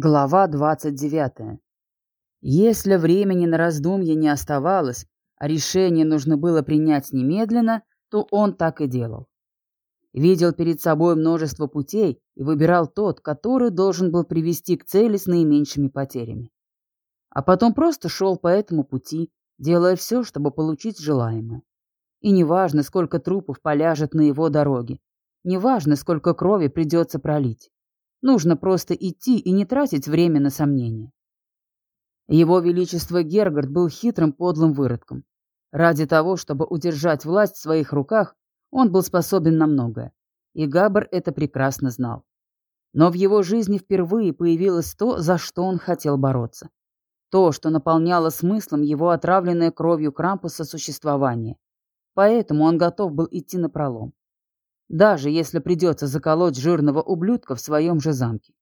Глава 29. Если времени на раздумье не оставалось, а решение нужно было принять немедленно, то он так и делал. Видел перед собой множество путей и выбирал тот, который должен был привести к цели с наименьшими потерями. А потом просто шел по этому пути, делая все, чтобы получить желаемое. И неважно, сколько трупов поляжет на его дороге, неважно, сколько крови придется пролить. Нужно просто идти и не тратить время на сомнения. Его Величество Гергард был хитрым подлым выродком. Ради того, чтобы удержать власть в своих руках, он был способен на многое. И Габр это прекрасно знал. Но в его жизни впервые появилось то, за что он хотел бороться. То, что наполняло смыслом его отравленное кровью Крампуса существование. Поэтому он готов был идти на пролом даже если придется заколоть жирного ублюдка в своем же замке.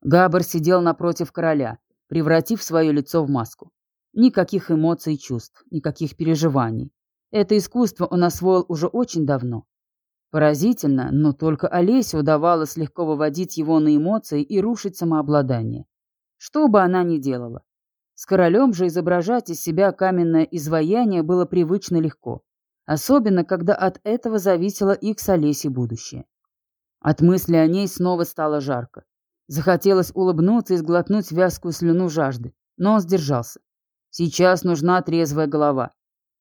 Габр сидел напротив короля, превратив свое лицо в маску. Никаких эмоций и чувств, никаких переживаний. Это искусство он освоил уже очень давно. Поразительно, но только Олесе удавалось легко выводить его на эмоции и рушить самообладание. Что бы она ни делала. С королем же изображать из себя каменное изваяние было привычно легко особенно когда от этого зависело их с Олесей будущее. От мысли о ней снова стало жарко. Захотелось улыбнуться и сглотнуть вязкую слюну жажды, но он сдержался. Сейчас нужна трезвая голова.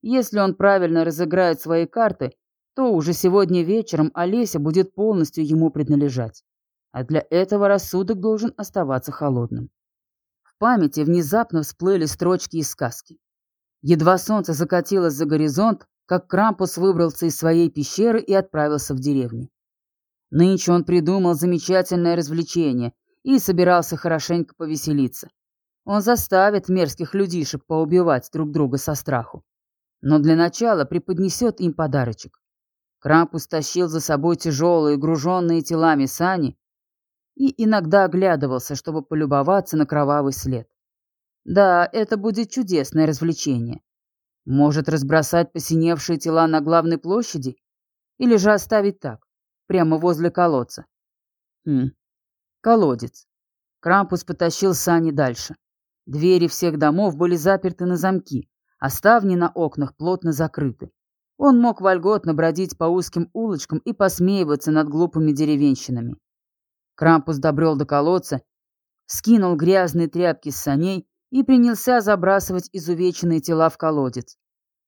Если он правильно разыграет свои карты, то уже сегодня вечером Олеся будет полностью ему принадлежать. А для этого рассудок должен оставаться холодным. В памяти внезапно всплыли строчки из сказки. Едва солнце закатилось за горизонт, как Крампус выбрался из своей пещеры и отправился в деревню. Нынче он придумал замечательное развлечение и собирался хорошенько повеселиться. Он заставит мерзких людишек поубивать друг друга со страху. Но для начала преподнесет им подарочек. Крампус тащил за собой тяжелые, груженные телами сани и иногда оглядывался, чтобы полюбоваться на кровавый след. Да, это будет чудесное развлечение. Может, разбросать посиневшие тела на главной площади? Или же оставить так, прямо возле колодца? Хм, колодец. Крампус потащил сани дальше. Двери всех домов были заперты на замки, а ставни на окнах плотно закрыты. Он мог вольготно бродить по узким улочкам и посмеиваться над глупыми деревенщинами. Крампус добрел до колодца, скинул грязные тряпки с саней и принялся забрасывать изувеченные тела в колодец.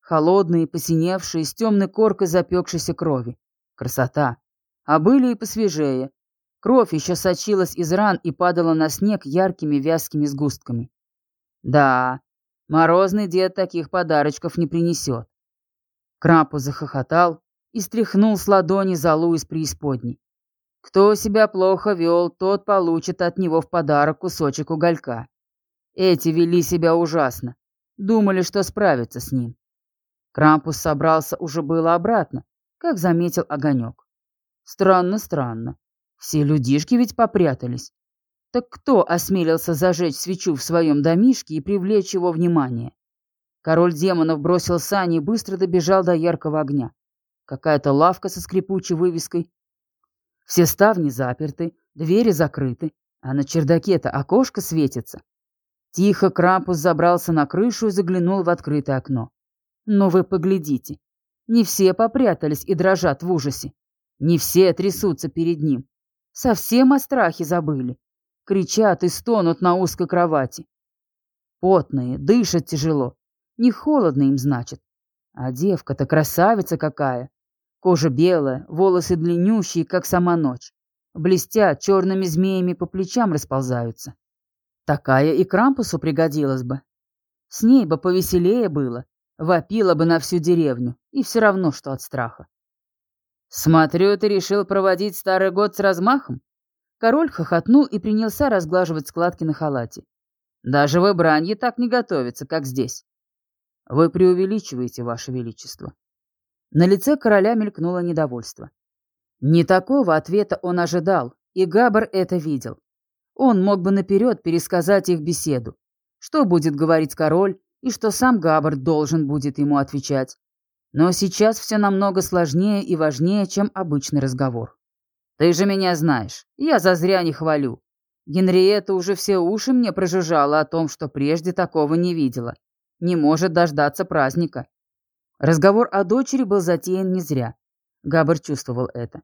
Холодные, посиневшие, с темной коркой запекшейся крови. Красота. А были и посвежее. Кровь еще сочилась из ран и падала на снег яркими вязкими сгустками. Да, морозный дед таких подарочков не принесет. Крапу захохотал и стряхнул с ладони залу из преисподней. Кто себя плохо вел, тот получит от него в подарок кусочек уголька. Эти вели себя ужасно. Думали, что справятся с ним. Крампус собрался уже было обратно, как заметил огонек. Странно, странно. Все людишки ведь попрятались. Так кто осмелился зажечь свечу в своем домишке и привлечь его внимание? Король демонов бросил сани и быстро добежал до яркого огня. Какая-то лавка со скрипучей вывеской. Все ставни заперты, двери закрыты, а на чердаке-то окошко светится. Тихо Крампус забрался на крышу и заглянул в открытое окно. Но вы поглядите. Не все попрятались и дрожат в ужасе. Не все трясутся перед ним. Совсем о страхе забыли. Кричат и стонут на узкой кровати. Потные, дышат тяжело. Не холодно им, значит. А девка-то красавица какая. Кожа белая, волосы длиннющие, как сама ночь. Блестят, черными змеями по плечам расползаются. Такая и Крампусу пригодилась бы. С ней бы повеселее было, вопила бы на всю деревню, и все равно, что от страха. «Смотрю, ты решил проводить старый год с размахом?» Король хохотнул и принялся разглаживать складки на халате. «Даже в Ибранье так не готовится, как здесь». «Вы преувеличиваете, Ваше Величество». На лице короля мелькнуло недовольство. Не такого ответа он ожидал, и Габар это видел. Он мог бы наперед пересказать их беседу. Что будет говорить король, и что сам Габбард должен будет ему отвечать. Но сейчас все намного сложнее и важнее, чем обычный разговор. «Ты же меня знаешь. Я зазря не хвалю. Генриетта уже все уши мне прожужжала о том, что прежде такого не видела. Не может дождаться праздника. Разговор о дочери был затеян не зря. Габр чувствовал это.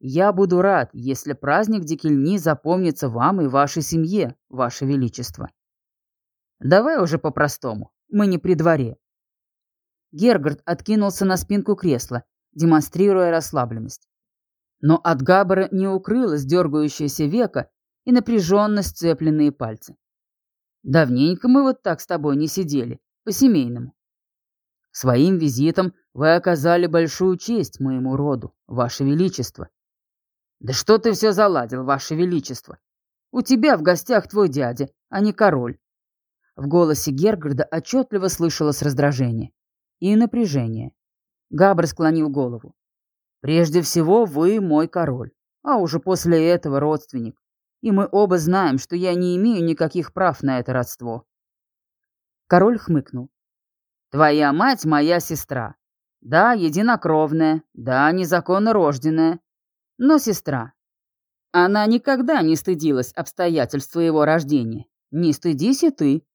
«Я буду рад, если праздник Дикельни запомнится вам и вашей семье, ваше величество». «Давай уже по-простому. Мы не при дворе». Гергард откинулся на спинку кресла, демонстрируя расслабленность. Но от Габбара не укрылось дергающееся веко и напряженно сцепленные пальцы. «Давненько мы вот так с тобой не сидели, по-семейному. Своим визитом вы оказали большую честь моему роду, ваше величество». «Да что ты все заладил, ваше величество? У тебя в гостях твой дядя, а не король». В голосе Гергарда отчетливо слышалось раздражение и напряжение. Габр склонил голову. Прежде всего, вы мой король, а уже после этого родственник. И мы оба знаем, что я не имею никаких прав на это родство. Король хмыкнул. Твоя мать моя сестра. Да, единокровная, да, незаконно рожденная, но сестра. Она никогда не стыдилась обстоятельств твоего рождения. Не стыдись и ты.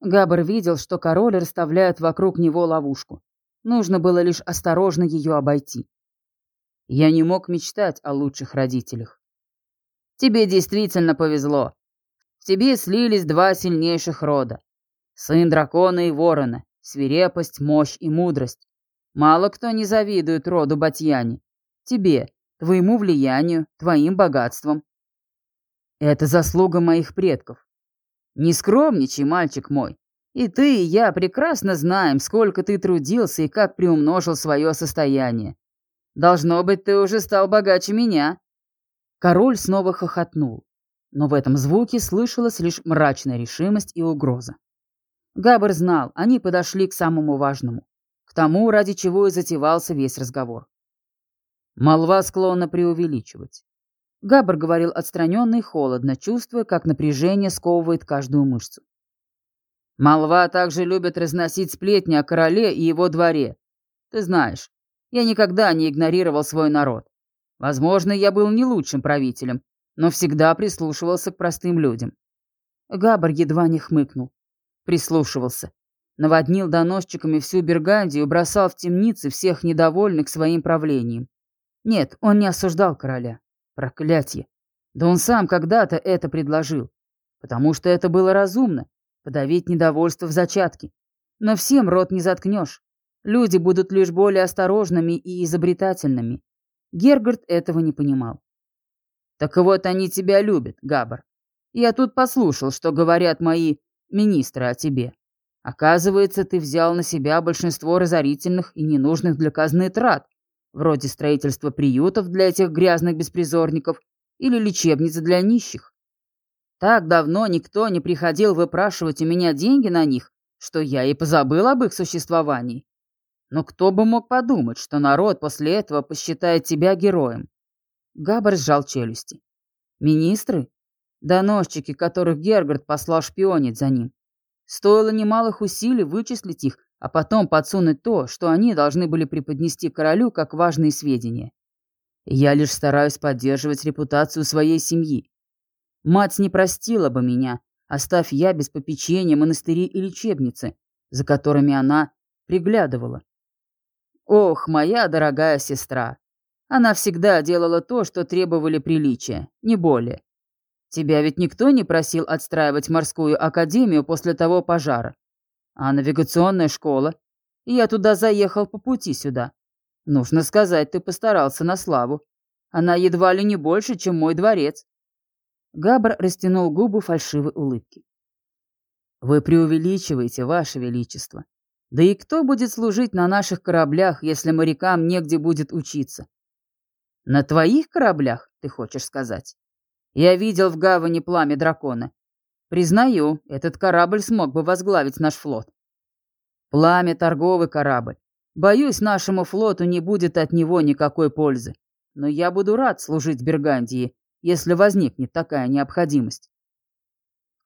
Габр видел, что король расставляет вокруг него ловушку. Нужно было лишь осторожно ее обойти. Я не мог мечтать о лучших родителях. Тебе действительно повезло. В тебе слились два сильнейших рода. Сын дракона и ворона, свирепость, мощь и мудрость. Мало кто не завидует роду Батьяни. Тебе, твоему влиянию, твоим богатствам. Это заслуга моих предков. Не скромничай, мальчик мой. И ты, и я прекрасно знаем, сколько ты трудился и как приумножил свое состояние. Должно быть, ты уже стал богаче меня». Король снова хохотнул, но в этом звуке слышалась лишь мрачная решимость и угроза. Габр знал, они подошли к самому важному, к тому, ради чего и затевался весь разговор. Молва склонна преувеличивать. Габр говорил отстраненно и холодно, чувствуя, как напряжение сковывает каждую мышцу. Молва также любит разносить сплетни о короле и его дворе. Ты знаешь, я никогда не игнорировал свой народ. Возможно, я был не лучшим правителем, но всегда прислушивался к простым людям. Габар едва не хмыкнул. Прислушивался. Наводнил доносчиками всю Бергандию, бросал в темницы всех недовольных своим правлением. Нет, он не осуждал короля. Проклятье. Да он сам когда-то это предложил. Потому что это было разумно — подавить недовольство в зачатке. Но всем рот не заткнешь. Люди будут лишь более осторожными и изобретательными. Гергард этого не понимал. «Так вот они тебя любят, Габар. Я тут послушал, что говорят мои министры о тебе. Оказывается, ты взял на себя большинство разорительных и ненужных для казны трат, вроде строительства приютов для этих грязных беспризорников или лечебниц для нищих. Так давно никто не приходил выпрашивать у меня деньги на них, что я и позабыл об их существовании. Но кто бы мог подумать, что народ после этого посчитает тебя героем? Габар сжал челюсти. Министры? Доносчики, которых Гергард послал шпионить за ним. Стоило немалых усилий вычислить их, а потом подсунуть то, что они должны были преподнести королю как важные сведения. Я лишь стараюсь поддерживать репутацию своей семьи. Мать не простила бы меня, оставь я без попечения монастыри и лечебницы, за которыми она приглядывала. Ох, моя дорогая сестра. Она всегда делала то, что требовали приличия, не более. Тебя ведь никто не просил отстраивать морскую академию после того пожара. А навигационная школа? Я туда заехал по пути сюда. Нужно сказать, ты постарался на славу. Она едва ли не больше, чем мой дворец. Габр растянул губы фальшивой улыбки. Вы преувеличиваете, Ваше Величество. Да и кто будет служить на наших кораблях, если морякам негде будет учиться? На твоих кораблях, ты хочешь сказать? Я видел в гавани пламя дракона. Признаю, этот корабль смог бы возглавить наш флот. Пламя — торговый корабль. Боюсь, нашему флоту не будет от него никакой пользы. Но я буду рад служить Бергандии, если возникнет такая необходимость.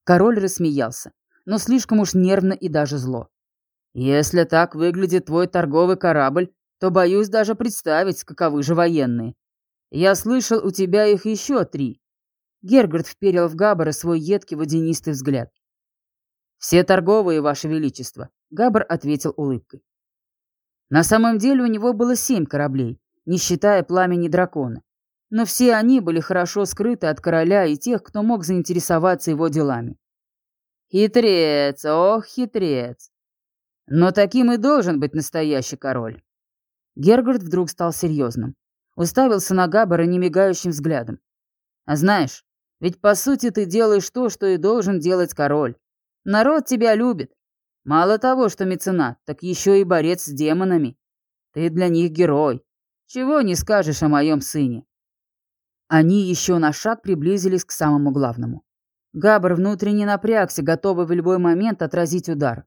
Король рассмеялся, но слишком уж нервно и даже зло. Если так выглядит твой торговый корабль, то боюсь даже представить, каковы же военные. Я слышал, у тебя их еще три. Гергард вперил в Габбара свой едкий водянистый взгляд. «Все торговые, Ваше Величество», — Габбар ответил улыбкой. На самом деле у него было семь кораблей, не считая пламени дракона. Но все они были хорошо скрыты от короля и тех, кто мог заинтересоваться его делами. Хитрец, ох, хитрец. Но таким и должен быть настоящий король. Гергард вдруг стал серьезным. Уставился на Габбара немигающим взглядом. А знаешь, ведь по сути ты делаешь то, что и должен делать король. Народ тебя любит. Мало того, что меценат, так еще и борец с демонами. Ты для них герой. Чего не скажешь о моем сыне?» Они еще на шаг приблизились к самому главному. Габр внутренне напрягся, готовый в любой момент отразить удар.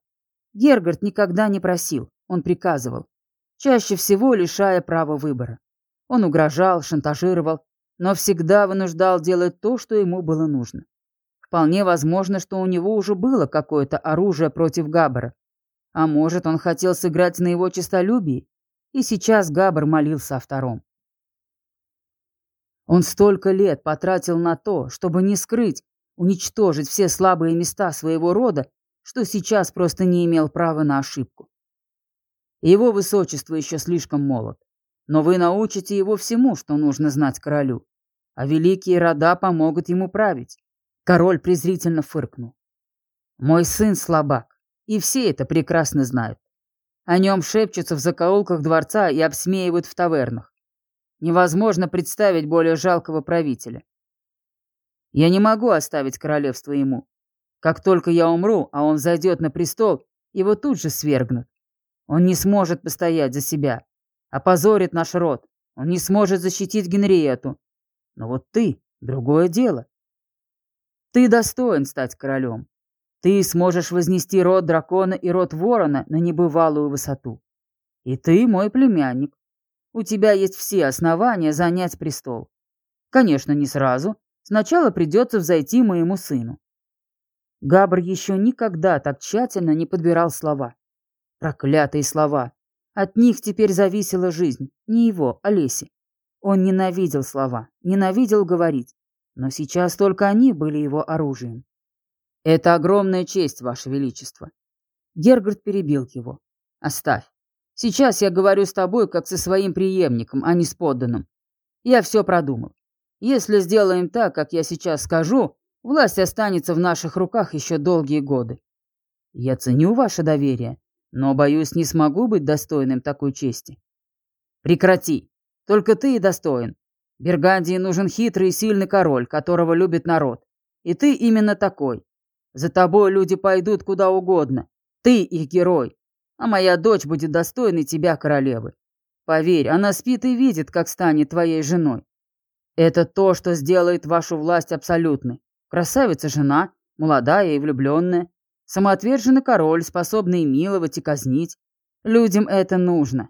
Гергард никогда не просил, он приказывал, чаще всего лишая права выбора. Он угрожал, шантажировал, но всегда вынуждал делать то, что ему было нужно. Вполне возможно, что у него уже было какое-то оружие против Габбара. А может, он хотел сыграть на его честолюбии, и сейчас Габбар молился о втором. Он столько лет потратил на то, чтобы не скрыть, уничтожить все слабые места своего рода, что сейчас просто не имел права на ошибку. Его высочество еще слишком молод, но вы научите его всему, что нужно знать королю, а великие рода помогут ему править. Король презрительно фыркнул. «Мой сын слабак, и все это прекрасно знают. О нем шепчутся в закоулках дворца и обсмеивают в тавернах. Невозможно представить более жалкого правителя. Я не могу оставить королевство ему. Как только я умру, а он зайдет на престол, его тут же свергнут. Он не сможет постоять за себя, опозорит наш род, он не сможет защитить Генриету. Но вот ты — другое дело. Ты достоин стать королем. Ты сможешь вознести род дракона и род ворона на небывалую высоту. И ты мой племянник. У тебя есть все основания занять престол. Конечно, не сразу. Сначала придется взойти моему сыну. Габр еще никогда так тщательно не подбирал слова. Проклятые слова. От них теперь зависела жизнь. Не его, а Леси. Он ненавидел слова, ненавидел говорить. Но сейчас только они были его оружием. «Это огромная честь, Ваше Величество». Гергард перебил его. «Оставь. Сейчас я говорю с тобой, как со своим преемником, а не с подданным. Я все продумал. Если сделаем так, как я сейчас скажу, власть останется в наших руках еще долгие годы. Я ценю ваше доверие, но, боюсь, не смогу быть достойным такой чести. Прекрати. Только ты и достоин. Бергандии нужен хитрый и сильный король, которого любит народ. И ты именно такой. За тобой люди пойдут куда угодно. Ты их герой. А моя дочь будет достойной тебя, королевы. Поверь, она спит и видит, как станет твоей женой. Это то, что сделает вашу власть абсолютной. Красавица жена, молодая и влюбленная. Самоотверженный король, способный миловать и казнить. Людям это нужно.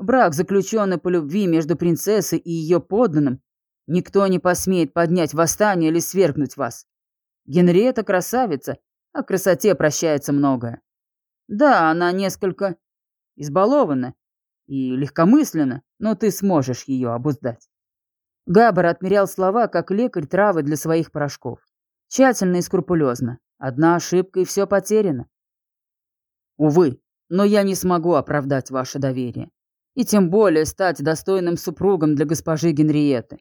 Брак, заключенный по любви между принцессой и ее подданным, никто не посмеет поднять восстание или свергнуть вас. Генриетта красавица, о красоте прощается многое. Да, она несколько избалована и легкомысленна, но ты сможешь ее обуздать. Габар отмерял слова, как лекарь травы для своих порошков. Тщательно и скрупулезно. Одна ошибка, и все потеряно. Увы, но я не смогу оправдать ваше доверие и тем более стать достойным супругом для госпожи Генриеты.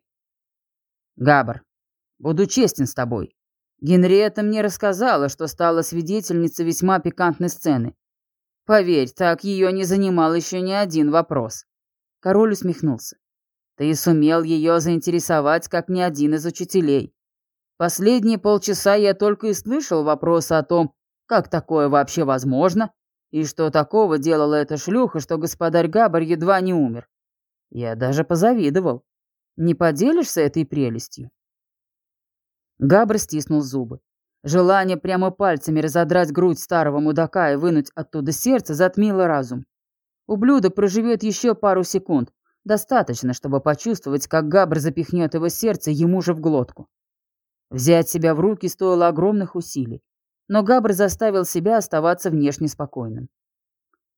Габар, буду честен с тобой. Генриетта мне рассказала, что стала свидетельницей весьма пикантной сцены. Поверь, так ее не занимал еще ни один вопрос. Король усмехнулся. Ты сумел ее заинтересовать, как ни один из учителей. Последние полчаса я только и слышал вопросы о том, как такое вообще возможно, и что такого делала эта шлюха, что господарь Габар едва не умер? Я даже позавидовал. Не поделишься этой прелестью?» Габр стиснул зубы. Желание прямо пальцами разодрать грудь старого мудака и вынуть оттуда сердце затмило разум. Ублюдок проживет еще пару секунд. Достаточно, чтобы почувствовать, как Габр запихнет его сердце ему же в глотку. Взять себя в руки стоило огромных усилий но Габр заставил себя оставаться внешне спокойным.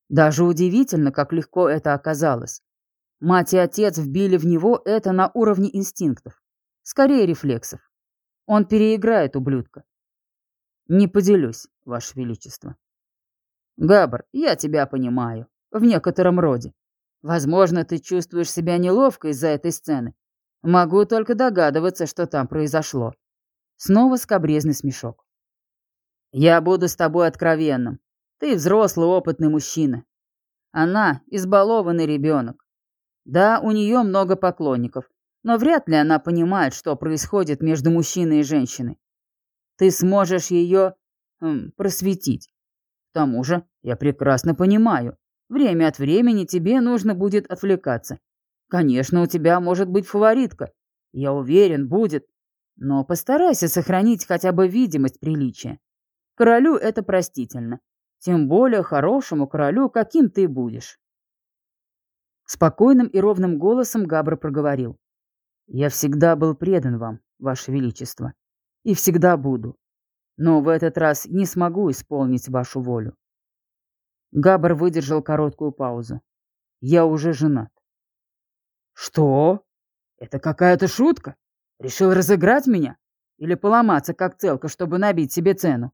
Даже удивительно, как легко это оказалось. Мать и отец вбили в него это на уровне инстинктов, скорее рефлексов. Он переиграет ублюдка. Не поделюсь, Ваше Величество. Габр, я тебя понимаю. В некотором роде. Возможно, ты чувствуешь себя неловко из-за этой сцены. Могу только догадываться, что там произошло. Снова скобрезный смешок. Я буду с тобой откровенным. Ты взрослый опытный мужчина. Она избалованный ребенок. Да, у нее много поклонников, но вряд ли она понимает, что происходит между мужчиной и женщиной. Ты сможешь ее эм, просветить. К тому же, я прекрасно понимаю, время от времени тебе нужно будет отвлекаться. Конечно, у тебя может быть фаворитка. Я уверен, будет. Но постарайся сохранить хотя бы видимость приличия. Королю это простительно. Тем более хорошему королю, каким ты будешь. Спокойным и ровным голосом Габр проговорил. «Я всегда был предан вам, Ваше Величество, и всегда буду. Но в этот раз не смогу исполнить вашу волю». Габр выдержал короткую паузу. «Я уже женат». «Что? Это какая-то шутка? Решил разыграть меня? Или поломаться как целка, чтобы набить себе цену?»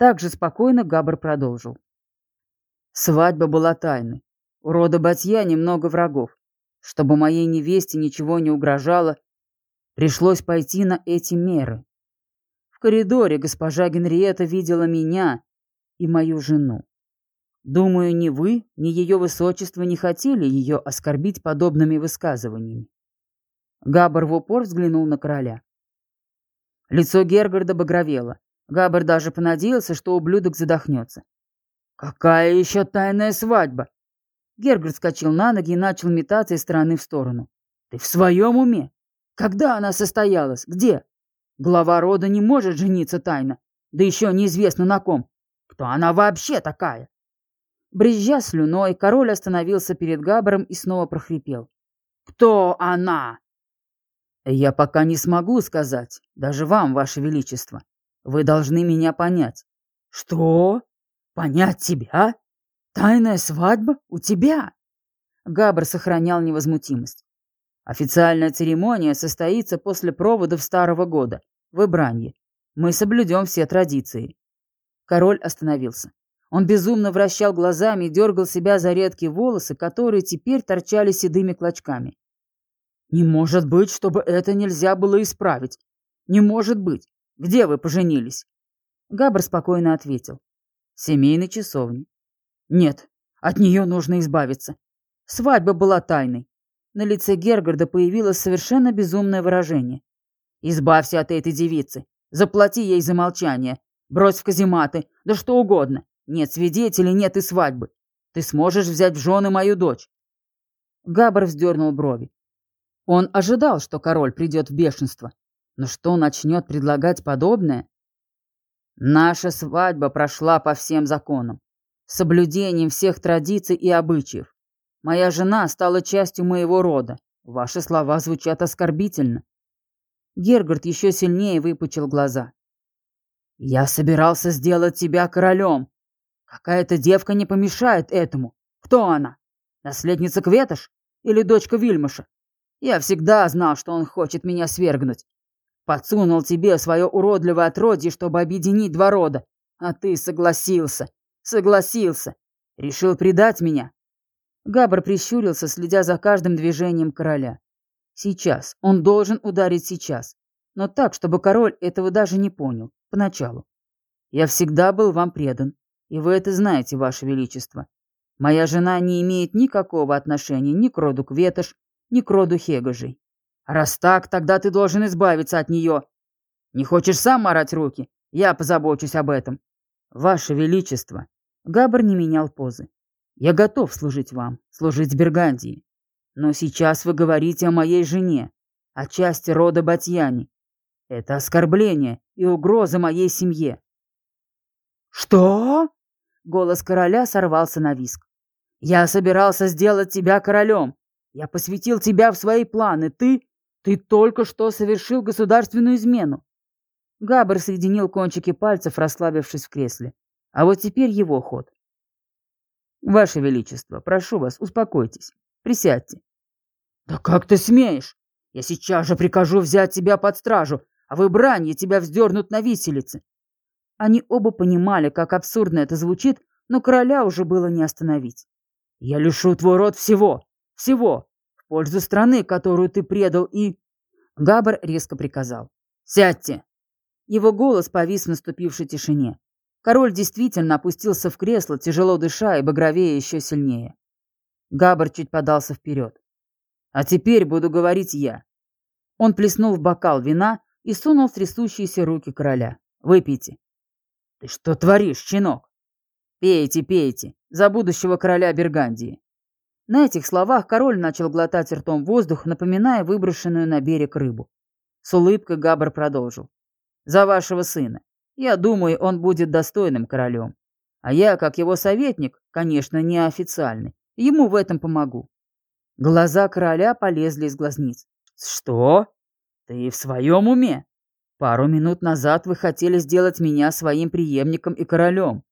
Так же спокойно Габр продолжил. Свадьба была тайной. У рода Батья немного врагов. Чтобы моей невесте ничего не угрожало, пришлось пойти на эти меры. В коридоре госпожа Генриетта видела меня и мою жену. Думаю, ни вы, ни ее высочество не хотели ее оскорбить подобными высказываниями. Габар в упор взглянул на короля. Лицо Гергарда багровело. Габар даже понадеялся, что ублюдок задохнется. «Какая еще тайная свадьба?» Гергард вскочил на ноги и начал метаться из стороны в сторону. «Ты в своем уме? Когда она состоялась? Где? Глава рода не может жениться тайно. Да еще неизвестно на ком. Кто она вообще такая?» Брезжа слюной, король остановился перед Габаром и снова прохрипел. «Кто она?» «Я пока не смогу сказать, даже вам, ваше величество. Вы должны меня понять». «Что? Понять тебя? «Тайная свадьба? У тебя?» Габр сохранял невозмутимость. «Официальная церемония состоится после проводов Старого года, в Ибранье. Мы соблюдем все традиции». Король остановился. Он безумно вращал глазами и дергал себя за редкие волосы, которые теперь торчали седыми клочками. «Не может быть, чтобы это нельзя было исправить. Не может быть. Где вы поженились?» Габр спокойно ответил. «Семейной часовне. Нет, от нее нужно избавиться. Свадьба была тайной. На лице Гергарда появилось совершенно безумное выражение. «Избавься от этой девицы. Заплати ей за молчание. Брось в казематы. Да что угодно. Нет свидетелей, нет и свадьбы. Ты сможешь взять в жены мою дочь». Габр вздернул брови. Он ожидал, что король придет в бешенство. Но что начнет предлагать подобное? Наша свадьба прошла по всем законам соблюдением всех традиций и обычаев. Моя жена стала частью моего рода. Ваши слова звучат оскорбительно. Гергард еще сильнее выпучил глаза. Я собирался сделать тебя королем. Какая-то девка не помешает этому. Кто она? Наследница Кветош или дочка Вильмаша? Я всегда знал, что он хочет меня свергнуть. Подсунул тебе свое уродливое отродье, чтобы объединить два рода, а ты согласился. Согласился. Решил предать меня. Габр прищурился, следя за каждым движением короля. Сейчас. Он должен ударить сейчас. Но так, чтобы король этого даже не понял. Поначалу. Я всегда был вам предан. И вы это знаете, ваше величество. Моя жена не имеет никакого отношения ни к роду Кветош, ни к роду Хегожей. Раз так, тогда ты должен избавиться от нее. Не хочешь сам морать руки? Я позабочусь об этом. «Ваше Величество!» Габр не менял позы. «Я готов служить вам, служить Бергандии. Но сейчас вы говорите о моей жене, о части рода Батьяни. Это оскорбление и угроза моей семье». «Что?» Голос короля сорвался на виск. «Я собирался сделать тебя королем. Я посвятил тебя в свои планы. Ты... Ты только что совершил государственную измену. Габр соединил кончики пальцев, расслабившись в кресле. А вот теперь его ход. «Ваше Величество, прошу вас, успокойтесь. Присядьте». «Да как ты смеешь? Я сейчас же прикажу взять тебя под стражу, а в Ибранье тебя вздернут на виселице. Они оба понимали, как абсурдно это звучит, но короля уже было не остановить. «Я лишу твой род всего, всего, пользу страны, которую ты предал, и...» Габр резко приказал. «Сядьте!» Его голос повис в наступившей тишине. Король действительно опустился в кресло, тяжело дыша и багровее еще сильнее. Габр чуть подался вперед. «А теперь буду говорить я». Он плеснул в бокал вина и сунул в трясущиеся руки короля. «Выпейте». «Ты что творишь, щенок?» «Пейте, пейте, за будущего короля Бергандии». На этих словах король начал глотать ртом воздух, напоминая выброшенную на берег рыбу. С улыбкой Габр продолжил. «За вашего сына. Я думаю, он будет достойным королем. А я, как его советник, конечно, неофициальный, ему в этом помогу». Глаза короля полезли из глазниц. «Что? Ты в своем уме? Пару минут назад вы хотели сделать меня своим преемником и королем.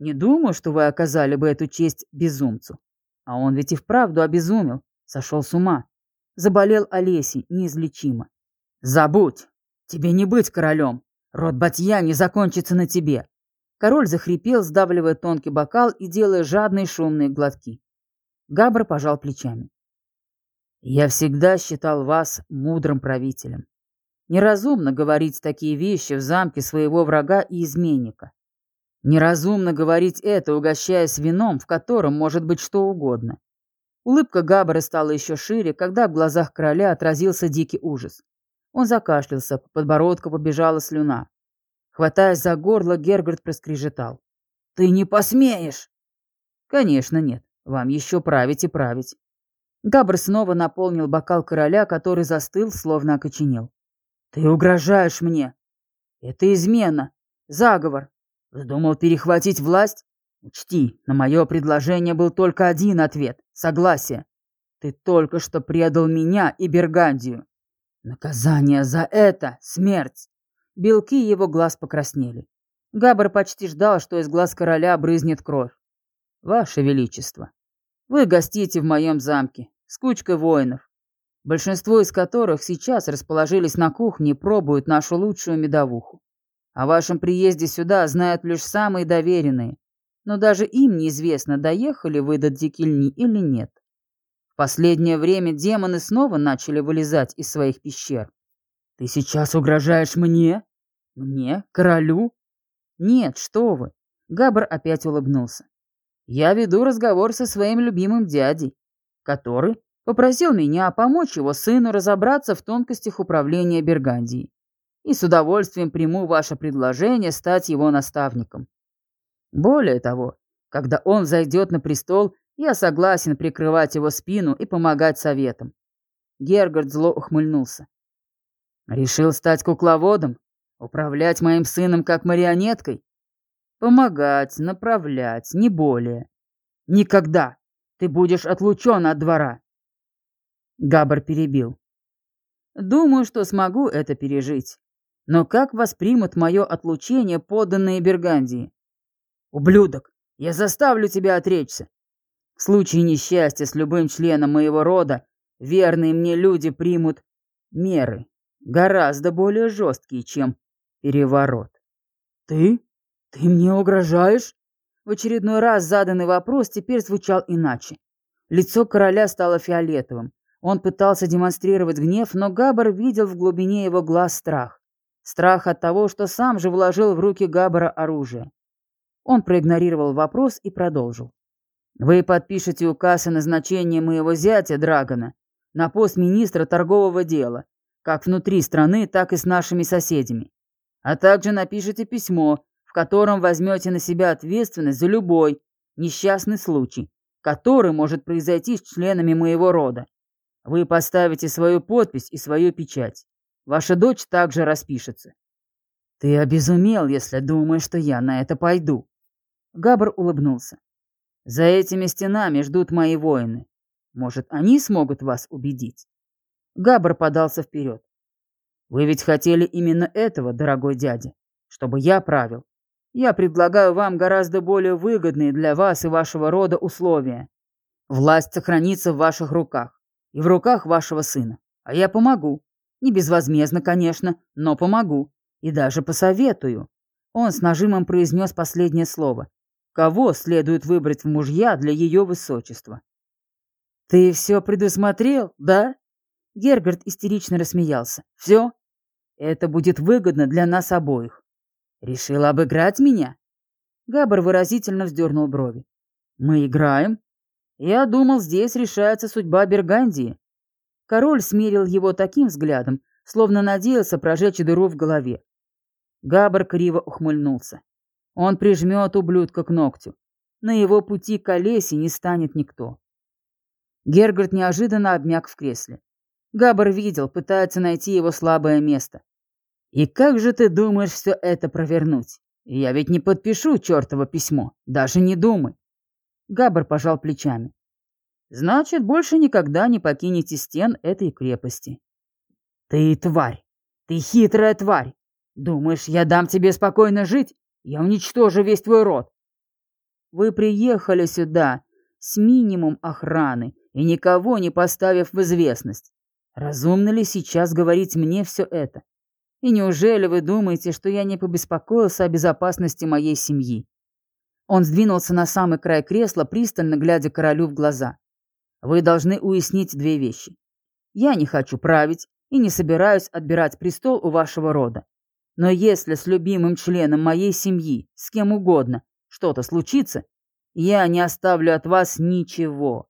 Не думаю, что вы оказали бы эту честь безумцу. А он ведь и вправду обезумел, сошел с ума. Заболел Олесей неизлечимо. Забудь! Тебе не быть королем. Род Батья не закончится на тебе. Король захрипел, сдавливая тонкий бокал и делая жадные шумные глотки. Габр пожал плечами. «Я всегда считал вас мудрым правителем. Неразумно говорить такие вещи в замке своего врага и изменника. Неразумно говорить это, угощаясь вином, в котором может быть что угодно. Улыбка Габбара стала еще шире, когда в глазах короля отразился дикий ужас. Он закашлялся, по подбородку побежала слюна. Хватаясь за горло, Гергард проскрежетал. «Ты не посмеешь!» «Конечно нет. Вам еще править и править». Габр снова наполнил бокал короля, который застыл, словно окоченел. «Ты угрожаешь мне. Это измена. Заговор. Вздумал перехватить власть? Учти, на мое предложение был только один ответ — согласие. Ты только что предал меня и Бергандию. Наказание за это — смерть. Белки его глаз покраснели. Габр почти ждал, что из глаз короля брызнет кровь. Ваше Величество, вы гостите в моем замке с кучкой воинов большинство из которых сейчас расположились на кухне и пробуют нашу лучшую медовуху. О вашем приезде сюда знают лишь самые доверенные, но даже им неизвестно, доехали вы до Дикельни или нет. В последнее время демоны снова начали вылезать из своих пещер. Ты сейчас угрожаешь мне? Мне? Королю? Нет, что вы. Габр опять улыбнулся. Я веду разговор со своим любимым дядей, который Попросил меня помочь его сыну разобраться в тонкостях управления Бергандией. И с удовольствием приму ваше предложение стать его наставником. Более того, когда он зайдет на престол, я согласен прикрывать его спину и помогать советам. Гергард зло ухмыльнулся. Решил стать кукловодом? Управлять моим сыном как марионеткой? Помогать, направлять, не более. Никогда. Ты будешь отлучен от двора. Габар перебил. «Думаю, что смогу это пережить. Но как воспримут мое отлучение подданные Бергандии? Ублюдок, я заставлю тебя отречься. В случае несчастья с любым членом моего рода верные мне люди примут меры, гораздо более жесткие, чем переворот. Ты? Ты мне угрожаешь? В очередной раз заданный вопрос теперь звучал иначе. Лицо короля стало фиолетовым. Он пытался демонстрировать гнев, но Габар видел в глубине его глаз страх. Страх от того, что сам же вложил в руки Габбара оружие. Он проигнорировал вопрос и продолжил. «Вы подпишете указ о назначении моего зятя Драгона на пост министра торгового дела, как внутри страны, так и с нашими соседями. А также напишите письмо, в котором возьмете на себя ответственность за любой несчастный случай, который может произойти с членами моего рода. Вы поставите свою подпись и свою печать. Ваша дочь также распишется. Ты обезумел, если думаешь, что я на это пойду. Габр улыбнулся. За этими стенами ждут мои воины. Может, они смогут вас убедить? Габр подался вперед. Вы ведь хотели именно этого, дорогой дядя, чтобы я правил. Я предлагаю вам гораздо более выгодные для вас и вашего рода условия. Власть сохранится в ваших руках и в руках вашего сына. А я помогу. Не безвозмездно, конечно, но помогу. И даже посоветую. Он с нажимом произнес последнее слово. Кого следует выбрать в мужья для ее высочества? «Ты все предусмотрел, да?» Гергард истерично рассмеялся. «Все? Это будет выгодно для нас обоих. Решил обыграть меня?» Габар выразительно вздернул брови. «Мы играем?» «Я думал, здесь решается судьба Бергандии». Король смерил его таким взглядом, словно надеялся прожечь дыру в голове. Габар криво ухмыльнулся. Он прижмет ублюдка к ногтю. На его пути к Олесе не станет никто. Гергард неожиданно обмяк в кресле. Габар видел, пытается найти его слабое место. «И как же ты думаешь все это провернуть? Я ведь не подпишу чертово письмо, даже не думай». Габар пожал плечами. «Значит, больше никогда не покинете стен этой крепости». «Ты тварь! Ты хитрая тварь! Думаешь, я дам тебе спокойно жить? Я уничтожу весь твой род!» «Вы приехали сюда с минимум охраны и никого не поставив в известность. Разумно ли сейчас говорить мне все это? И неужели вы думаете, что я не побеспокоился о безопасности моей семьи? Он сдвинулся на самый край кресла, пристально глядя королю в глаза. Вы должны уяснить две вещи. Я не хочу править и не собираюсь отбирать престол у вашего рода. Но если с любимым членом моей семьи, с кем угодно, что-то случится, я не оставлю от вас ничего.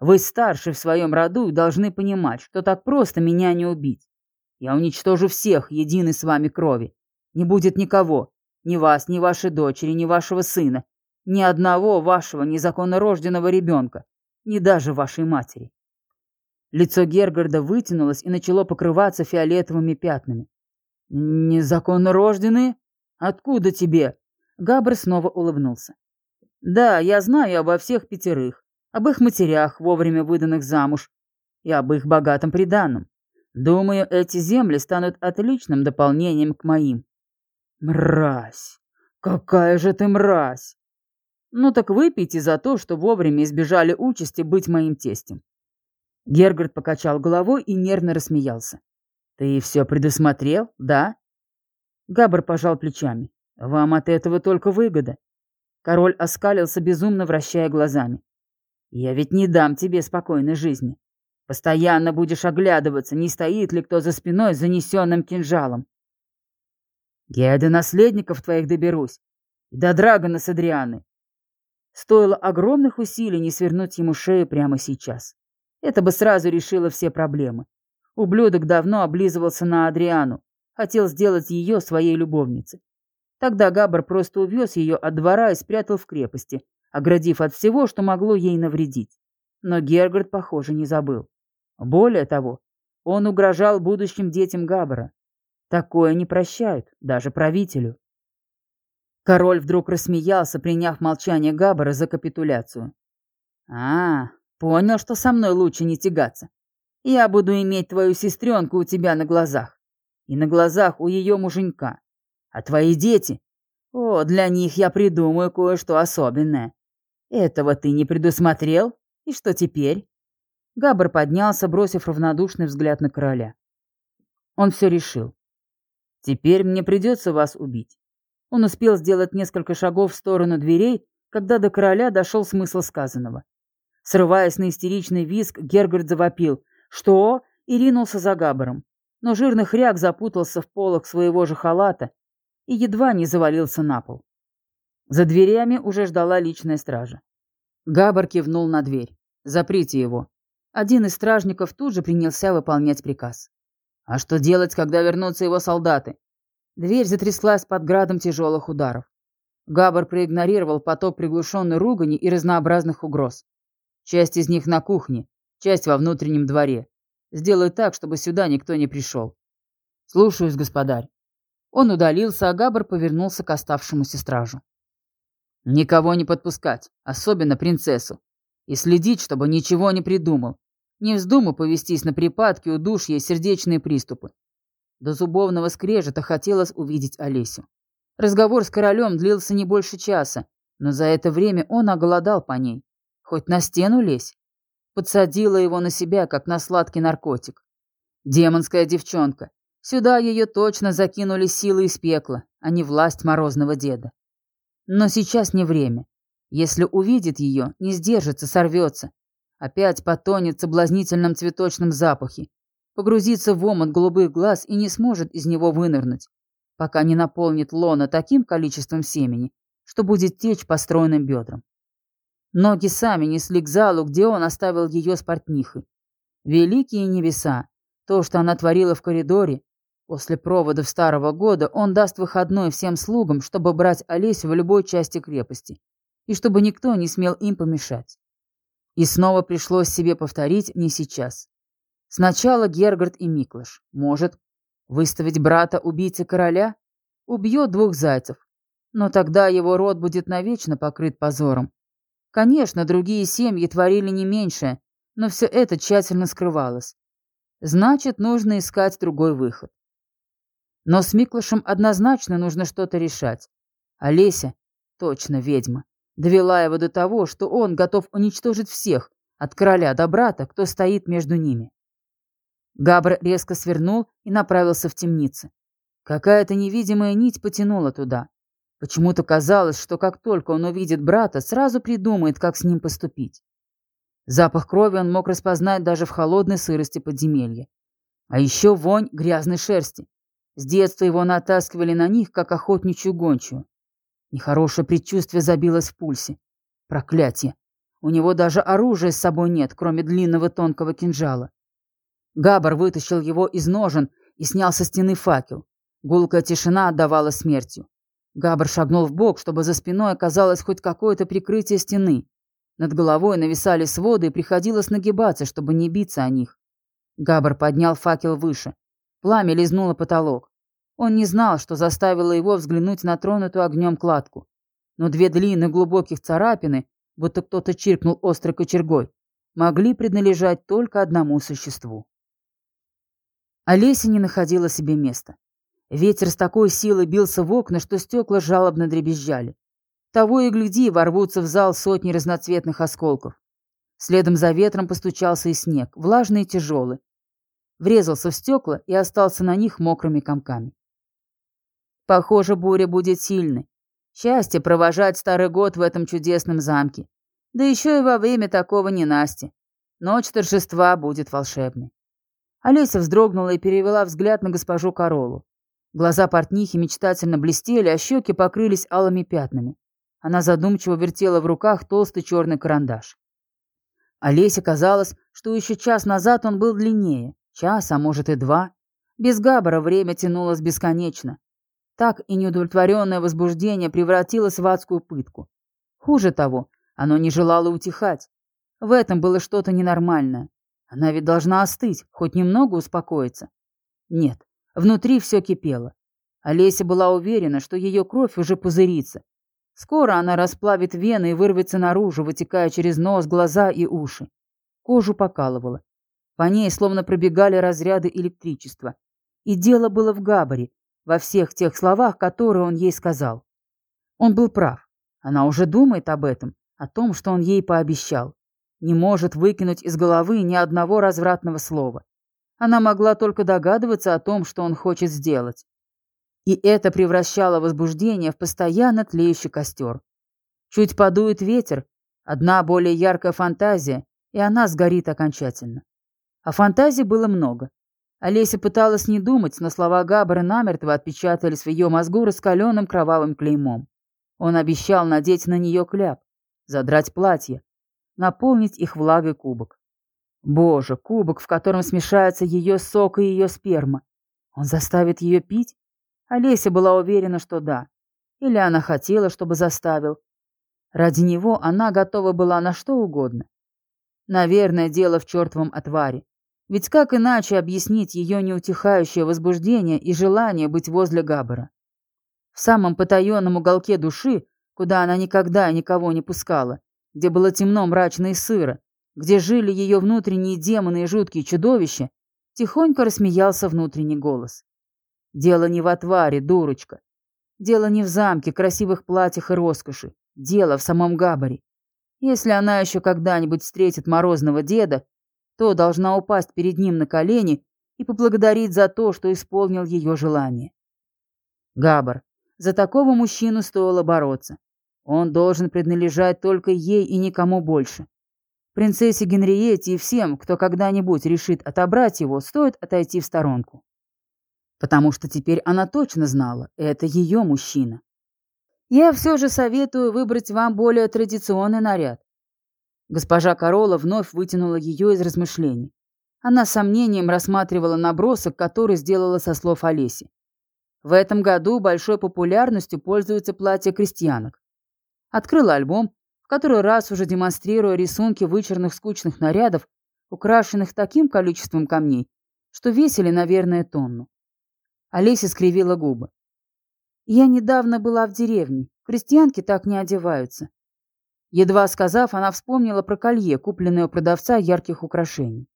Вы старше в своем роду и должны понимать, что так просто меня не убить. Я уничтожу всех единой с вами крови. Не будет никого, ни вас, ни вашей дочери, ни вашего сына, ни одного вашего незаконно рожденного ребенка, ни даже вашей матери. Лицо Гергарда вытянулось и начало покрываться фиолетовыми пятнами. «Незаконно рожденные? Откуда тебе?» Габр снова улыбнулся. «Да, я знаю обо всех пятерых об их матерях, вовремя выданных замуж, и об их богатом приданном. Думаю, эти земли станут отличным дополнением к моим. Мразь! Какая же ты мразь! Ну так выпейте за то, что вовремя избежали участи быть моим тестем. Гергард покачал головой и нервно рассмеялся. Ты все предусмотрел, да? Габр пожал плечами. Вам от этого только выгода. Король оскалился, безумно вращая глазами. Я ведь не дам тебе спокойной жизни. Постоянно будешь оглядываться, не стоит ли кто за спиной с занесенным кинжалом. Я до наследников твоих доберусь, до Драгона с Адрианы. Стоило огромных усилий не свернуть ему шею прямо сейчас. Это бы сразу решило все проблемы. Ублюдок давно облизывался на Адриану, хотел сделать ее своей любовницей. Тогда Габр просто увез ее от двора и спрятал в крепости, оградив от всего, что могло ей навредить. Но Гергард, похоже, не забыл. Более того, он угрожал будущим детям Габбара. Такое не прощают, даже правителю. Король вдруг рассмеялся, приняв молчание Габбара за капитуляцию. «А, понял, что со мной лучше не тягаться. Я буду иметь твою сестренку у тебя на глазах. И на глазах у ее муженька. А твои дети? О, для них я придумаю кое-что особенное. Этого ты не предусмотрел? И что теперь? Габр поднялся, бросив равнодушный взгляд на короля. Он все решил. Теперь мне придется вас убить. Он успел сделать несколько шагов в сторону дверей, когда до короля дошел смысл сказанного. Срываясь на истеричный визг, Гергард завопил «Что?» и ринулся за Габаром. Но жирный хряк запутался в полах своего же халата и едва не завалился на пол. За дверями уже ждала личная стража. Габар кивнул на дверь. «Заприте его». Один из стражников тут же принялся выполнять приказ. «А что делать, когда вернутся его солдаты?» Дверь затряслась под градом тяжелых ударов. Габар проигнорировал поток приглушенной ругани и разнообразных угроз. Часть из них на кухне, часть во внутреннем дворе. Сделай так, чтобы сюда никто не пришел. Слушаюсь, господарь. Он удалился, а Габар повернулся к оставшемуся стражу. Никого не подпускать, особенно принцессу. И следить, чтобы ничего не придумал. Не вздумай повестись на припадки, удушья и сердечные приступы. До зубовного скрежета хотелось увидеть Олесю. Разговор с королем длился не больше часа, но за это время он оголодал по ней. Хоть на стену лезь. Подсадила его на себя, как на сладкий наркотик. Демонская девчонка. Сюда ее точно закинули силы из пекла, а не власть морозного деда. Но сейчас не время. Если увидит ее, не сдержится, сорвется. Опять потонет в соблазнительном цветочном запахе. Погрузится в омут голубых глаз и не сможет из него вынырнуть, пока не наполнит лона таким количеством семени, что будет течь по стройным бедрам. Ноги сами несли к залу, где он оставил ее с портнихой. Великие небеса! То, что она творила в коридоре, после проводов старого года он даст выходной всем слугам, чтобы брать Олесю в любой части крепости, и чтобы никто не смел им помешать. И снова пришлось себе повторить не сейчас. Сначала Гергард и Миклаш. Может, выставить брата убийцы короля? Убьет двух зайцев. Но тогда его род будет навечно покрыт позором. Конечно, другие семьи творили не меньше, но все это тщательно скрывалось. Значит, нужно искать другой выход. Но с Миклышем однозначно нужно что-то решать. Олеся, точно ведьма, довела его до того, что он готов уничтожить всех, от короля до брата, кто стоит между ними. Габр резко свернул и направился в темницы. Какая-то невидимая нить потянула туда. Почему-то казалось, что как только он увидит брата, сразу придумает, как с ним поступить. Запах крови он мог распознать даже в холодной сырости подземелья. А еще вонь грязной шерсти. С детства его натаскивали на них, как охотничью гончую. Нехорошее предчувствие забилось в пульсе. Проклятие! У него даже оружия с собой нет, кроме длинного тонкого кинжала. Габар вытащил его из ножен и снял со стены факел. Гулкая тишина отдавала смертью. Габр шагнул в бок, чтобы за спиной оказалось хоть какое-то прикрытие стены. Над головой нависали своды, и приходилось нагибаться, чтобы не биться о них. Габр поднял факел выше. Пламя лизнуло потолок. Он не знал, что заставило его взглянуть на тронутую огнем кладку. Но две длинные глубоких царапины, будто кто-то чиркнул острой кочергой, могли принадлежать только одному существу. Олеся не находила себе места. Ветер с такой силой бился в окна, что стекла жалобно дребезжали. Того и гляди, ворвутся в зал сотни разноцветных осколков. Следом за ветром постучался и снег, влажный и тяжелый. Врезался в стекла и остался на них мокрыми комками. Похоже, буря будет сильной. Счастье провожать старый год в этом чудесном замке. Да еще и во время такого ненасти. Ночь торжества будет волшебной. Олеся вздрогнула и перевела взгляд на госпожу Королу. Глаза портнихи мечтательно блестели, а щеки покрылись алыми пятнами. Она задумчиво вертела в руках толстый черный карандаш. Олесе казалось, что еще час назад он был длиннее. Час, а может и два. Без Габара время тянулось бесконечно. Так и неудовлетворенное возбуждение превратилось в адскую пытку. Хуже того, оно не желало утихать. В этом было что-то ненормальное. Она ведь должна остыть, хоть немного успокоиться. Нет, Внутри все кипело. Олеся была уверена, что ее кровь уже пузырится. Скоро она расплавит вены и вырвется наружу, вытекая через нос, глаза и уши. Кожу покалывало. По ней словно пробегали разряды электричества. И дело было в Габаре, во всех тех словах, которые он ей сказал. Он был прав. Она уже думает об этом, о том, что он ей пообещал. Не может выкинуть из головы ни одного развратного слова. Она могла только догадываться о том, что он хочет сделать. И это превращало возбуждение в постоянно тлеющий костер. Чуть подует ветер, одна более яркая фантазия, и она сгорит окончательно. А фантазий было много. Олеся пыталась не думать, но слова Габбара намертво отпечатались в ее мозгу раскаленным кровавым клеймом. Он обещал надеть на нее кляп, задрать платье, наполнить их влагой кубок. Боже, кубок, в котором смешается ее сок и ее сперма. Он заставит ее пить? Олеся была уверена, что да. Или она хотела, чтобы заставил. Ради него она готова была на что угодно. Наверное, дело в чертовом отваре. Ведь как иначе объяснить ее неутихающее возбуждение и желание быть возле Габбара? В самом потаенном уголке души, куда она никогда никого не пускала, где было темно, мрачно и сыро, где жили ее внутренние демоны и жуткие чудовища, тихонько рассмеялся внутренний голос. Дело не в отваре, дурочка. Дело не в замке, красивых платьях и роскоши. Дело в самом Габаре. Если она еще когда-нибудь встретит морозного деда, то должна упасть перед ним на колени и поблагодарить за то, что исполнил ее желание. Габар, за такого мужчину стоило бороться. Он должен принадлежать только ей и никому больше. Принцессе Генриетте и всем, кто когда-нибудь решит отобрать его, стоит отойти в сторонку. Потому что теперь она точно знала, это ее мужчина. Я все же советую выбрать вам более традиционный наряд. Госпожа Корола вновь вытянула ее из размышлений. Она с сомнением рассматривала набросок, который сделала со слов Олеси. В этом году большой популярностью пользуются платья крестьянок. Открыла альбом, в который раз уже демонстрируя рисунки вычурных скучных нарядов, украшенных таким количеством камней, что весили, наверное, тонну. Олеся скривила губы. «Я недавно была в деревне. Крестьянки так не одеваются. Едва сказав, она вспомнила про колье, купленное у продавца ярких украшений.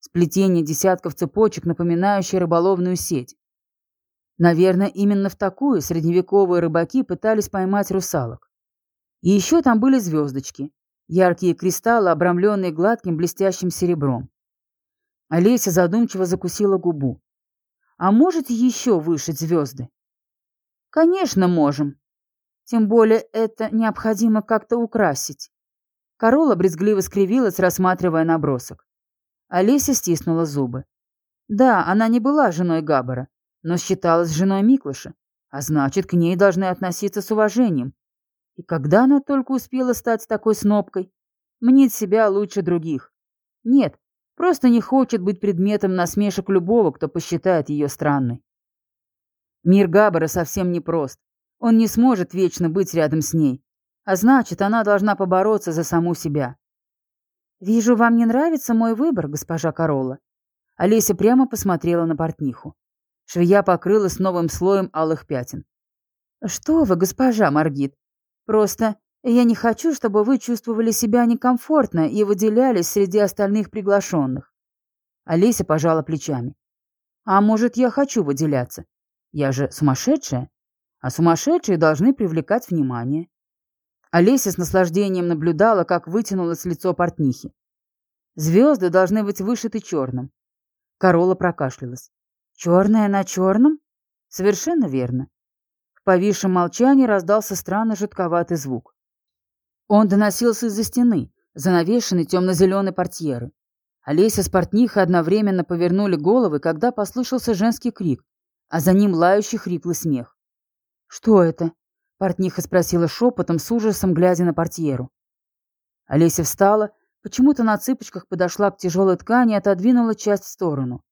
Сплетение десятков цепочек, напоминающее рыболовную сеть. Наверное, именно в такую средневековые рыбаки пытались поймать русалок. И еще там были звездочки, яркие кристаллы, обрамленные гладким блестящим серебром. Олеся задумчиво закусила губу. «А можете еще вышить звезды?» «Конечно, можем», тем более это необходимо как-то украсить. Корола брезгливо скривилась, рассматривая набросок. Олеся стиснула зубы. Да, она не была женой Габбара, но считалась женой Миклыша, а значит, к ней должны относиться с уважением. И когда она только успела стать такой снопкой? Мнит себя лучше других. Нет, просто не хочет быть предметом насмешек любого, кто посчитает ее странной. Мир Габбара совсем непрост. Он не сможет вечно быть рядом с ней. А значит, она должна побороться за саму себя. «Вижу, вам не нравится мой выбор, госпожа Корола». Олеся прямо посмотрела на портниху. Швея покрылась новым слоем алых пятен. «Что вы, госпожа Маргит? Просто я не хочу, чтобы вы чувствовали себя некомфортно и выделялись среди остальных приглашенных». Олеся пожала плечами. «А может, я хочу выделяться? Я же сумасшедшая?» а сумасшедшие должны привлекать внимание. Олеся с наслаждением наблюдала, как вытянулось лицо портнихи. Звезды должны быть вышиты черным. Корола прокашлялась. «Черное на черном?» «Совершенно верно». Повисшем молчании раздался странный жутковатый звук. Он доносился из-за стены, занавешенной темно-зеленой портьеры. Олеся с портнихой одновременно повернули головы, когда послышался женский крик, а за ним лающий хриплый смех. «Что это?» — портниха спросила шепотом, с ужасом глядя на портьеру. Олеся встала, почему-то на цыпочках подошла к тяжелой ткани и отодвинула часть в сторону.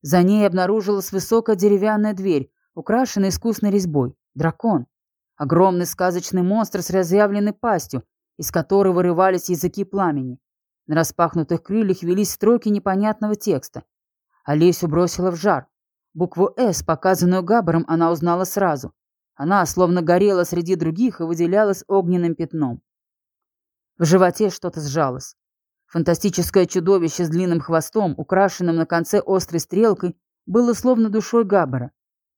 За ней обнаружилась высокая деревянная дверь, украшенная искусной резьбой. Дракон. Огромный сказочный монстр с разъявленной пастью, из которой вырывались языки пламени. На распахнутых крыльях велись строки непонятного текста. Олесю бросила в жар. Букву «С», показанную Габаром, она узнала сразу. Она словно горела среди других и выделялась огненным пятном. В животе что-то сжалось. Фантастическое чудовище с длинным хвостом, украшенным на конце острой стрелкой, было словно душой Габбара.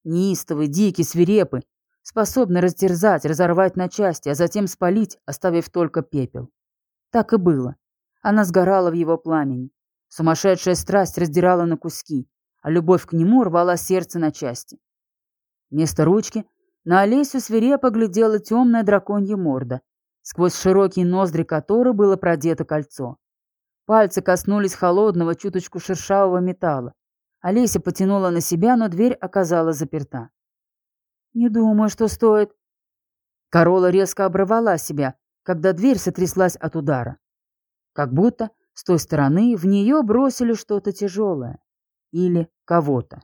Неистовый, дикий, свирепый, способный растерзать, разорвать на части, а затем спалить, оставив только пепел. Так и было. Она сгорала в его пламени. Сумасшедшая страсть раздирала на куски, а любовь к нему рвала сердце на части. Вместо ручки на Олесю свирепо глядела темная драконья морда, сквозь широкие ноздри которой было продето кольцо. Пальцы коснулись холодного, чуточку шершавого металла. Олеся потянула на себя, но дверь оказалась заперта. «Не думаю, что стоит». Корола резко оборвала себя, когда дверь сотряслась от удара. Как будто с той стороны в нее бросили что-то тяжелое. Или кого-то.